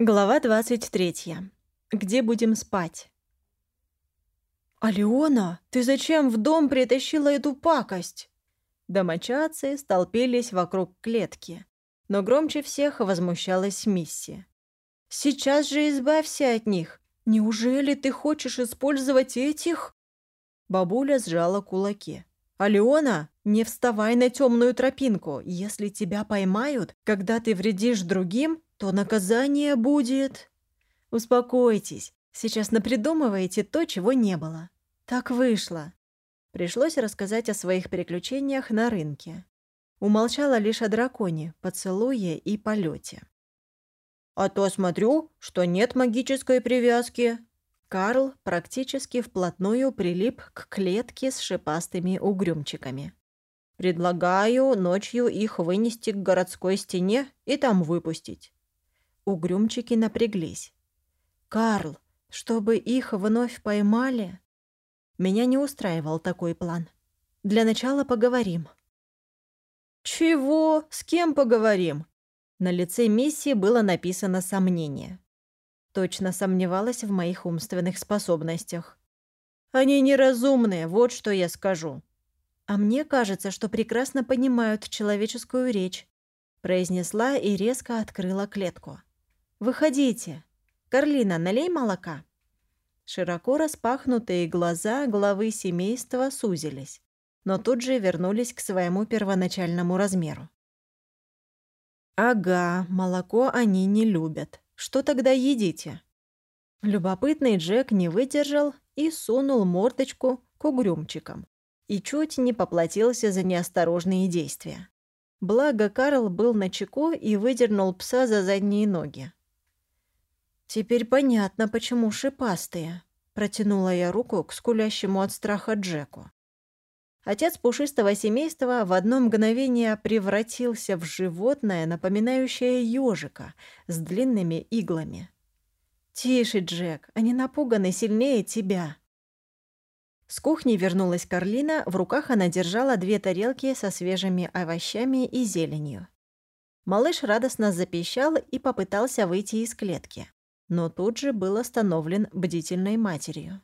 Глава 23. Где будем спать? «Алиона, ты зачем в дом притащила эту пакость?» Домочадцы столпились вокруг клетки, но громче всех возмущалась Мисси. «Сейчас же избавься от них! Неужели ты хочешь использовать этих?» Бабуля сжала кулаки. «Алиона, не вставай на темную тропинку. Если тебя поймают, когда ты вредишь другим, то наказание будет... Успокойтесь, сейчас напридумываете то, чего не было. Так вышло. Пришлось рассказать о своих приключениях на рынке. Умолчала лишь о драконе, поцелуе и полете. «А то смотрю, что нет магической привязки». Карл практически вплотную прилип к клетке с шипастыми угрюмчиками. «Предлагаю ночью их вынести к городской стене и там выпустить. Угрюмчики напряглись. «Карл, чтобы их вновь поймали?» Меня не устраивал такой план. «Для начала поговорим». «Чего? С кем поговорим?» На лице миссии было написано сомнение. Точно сомневалась в моих умственных способностях. «Они неразумные, вот что я скажу». «А мне кажется, что прекрасно понимают человеческую речь», произнесла и резко открыла клетку. «Выходите. Карлина, налей молока». Широко распахнутые глаза главы семейства сузились, но тут же вернулись к своему первоначальному размеру. «Ага, молоко они не любят. Что тогда едите?» Любопытный Джек не выдержал и сунул мордочку к угрюмчикам и чуть не поплатился за неосторожные действия. Благо Карл был на чеку и выдернул пса за задние ноги. «Теперь понятно, почему шипастые», — протянула я руку к скулящему от страха Джеку. Отец пушистого семейства в одно мгновение превратился в животное, напоминающее ежика с длинными иглами. «Тише, Джек, они напуганы сильнее тебя». С кухни вернулась Карлина, в руках она держала две тарелки со свежими овощами и зеленью. Малыш радостно запищал и попытался выйти из клетки но тут же был остановлен бдительной матерью.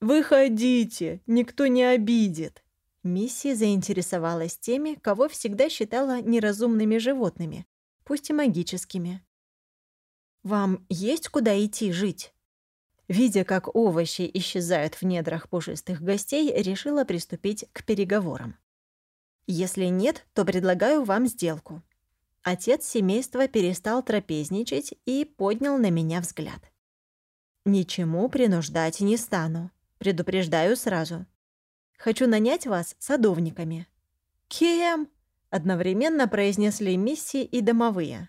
«Выходите, никто не обидит!» Мисси заинтересовалась теми, кого всегда считала неразумными животными, пусть и магическими. «Вам есть куда идти жить?» Видя, как овощи исчезают в недрах пушистых гостей, решила приступить к переговорам. «Если нет, то предлагаю вам сделку. Отец семейства перестал трапезничать и поднял на меня взгляд. «Ничему принуждать не стану. Предупреждаю сразу. Хочу нанять вас садовниками». «Кем?» — одновременно произнесли Мисси и домовые.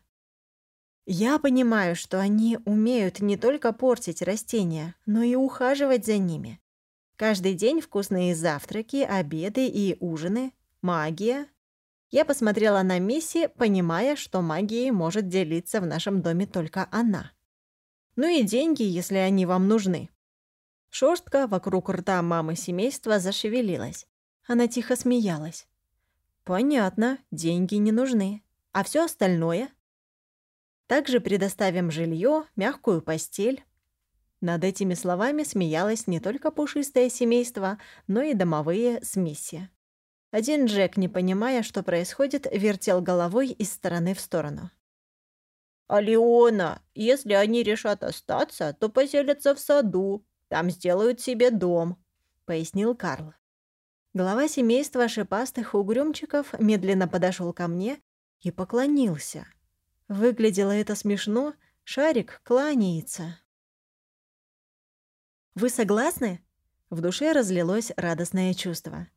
«Я понимаю, что они умеют не только портить растения, но и ухаживать за ними. Каждый день вкусные завтраки, обеды и ужины, магия, я посмотрела на Мисси, понимая, что магией может делиться в нашем доме только она. Ну и деньги, если они вам нужны. Шерстка вокруг рта мамы семейства зашевелилась. Она тихо смеялась. «Понятно, деньги не нужны. А все остальное?» «Также предоставим жилье, мягкую постель». Над этими словами смеялось не только пушистое семейство, но и домовые с Мисси. Один Джек, не понимая, что происходит, вертел головой из стороны в сторону. «Алиона, если они решат остаться, то поселятся в саду. Там сделают себе дом», — пояснил Карл. Глава семейства шипастых угрюмчиков медленно подошел ко мне и поклонился. Выглядело это смешно, шарик кланяется. «Вы согласны?» В душе разлилось радостное чувство.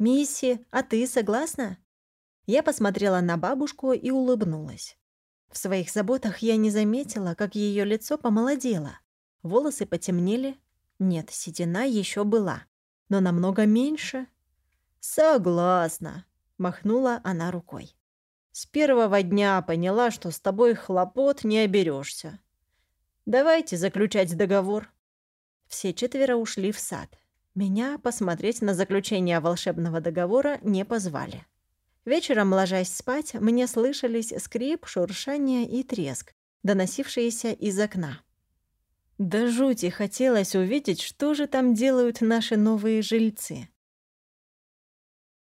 «Мисси, а ты согласна?» Я посмотрела на бабушку и улыбнулась. В своих заботах я не заметила, как ее лицо помолодело. Волосы потемнели. Нет, седина еще была, но намного меньше. «Согласна», — махнула она рукой. «С первого дня поняла, что с тобой хлопот не оберешься. Давайте заключать договор». Все четверо ушли в сад. Меня посмотреть на заключение волшебного договора не позвали. Вечером, ложась спать, мне слышались скрип, шуршание и треск, доносившиеся из окна. До жути хотелось увидеть, что же там делают наши новые жильцы.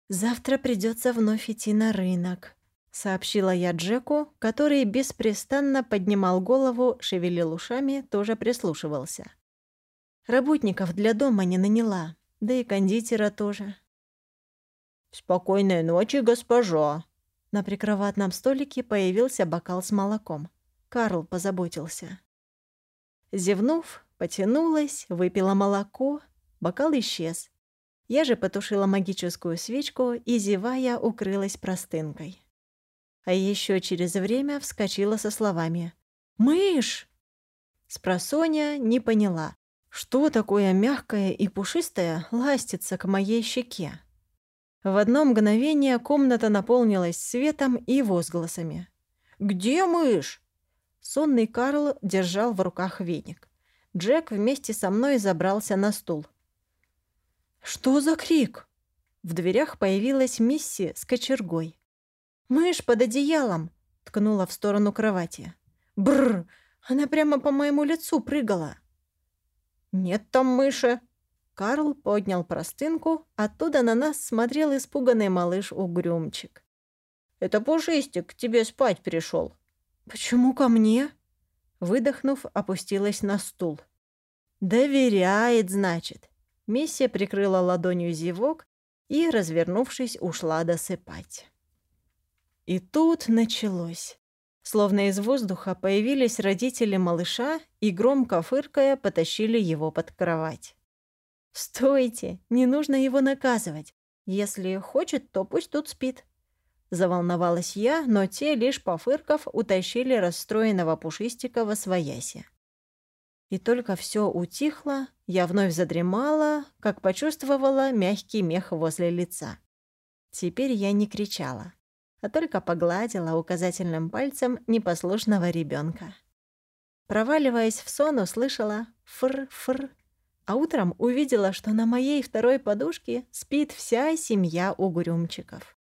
«Завтра придется вновь идти на рынок», — сообщила я Джеку, который беспрестанно поднимал голову, шевелил ушами, тоже прислушивался. Работников для дома не наняла, да и кондитера тоже. «Спокойной ночи, госпожа!» На прикроватном столике появился бокал с молоком. Карл позаботился. Зевнув, потянулась, выпила молоко, бокал исчез. Я же потушила магическую свечку и, зевая, укрылась простынкой. А еще через время вскочила со словами «Мышь!». Спросоня не поняла, что такое мягкое и пушистое ластится к моей щеке. В одно мгновение комната наполнилась светом и возгласами. «Где мышь?» Сонный Карл держал в руках веник. Джек вместе со мной забрался на стул. «Что за крик?» В дверях появилась Мисси с кочергой. «Мышь под одеялом!» — ткнула в сторону кровати. Бррр! Она прямо по моему лицу прыгала. «Нет там мыши!» Карл поднял простынку, оттуда на нас смотрел испуганный малыш-угрюмчик. «Это Пушистик к тебе спать пришел. «Почему ко мне?» Выдохнув, опустилась на стул. «Доверяет, значит». Миссия прикрыла ладонью зевок и, развернувшись, ушла досыпать. И тут началось. Словно из воздуха появились родители малыша и, громко фыркая, потащили его под кровать. «Стойте! Не нужно его наказывать. Если хочет, то пусть тут спит. Заволновалась я, но те, лишь пофырков, утащили расстроенного пушистика во свояси. И только все утихло, я вновь задремала, как почувствовала мягкий мех возле лица. Теперь я не кричала, а только погладила указательным пальцем непослушного ребенка. Проваливаясь в сон, услышала «фр-фр», а утром увидела, что на моей второй подушке спит вся семья угрюмчиков.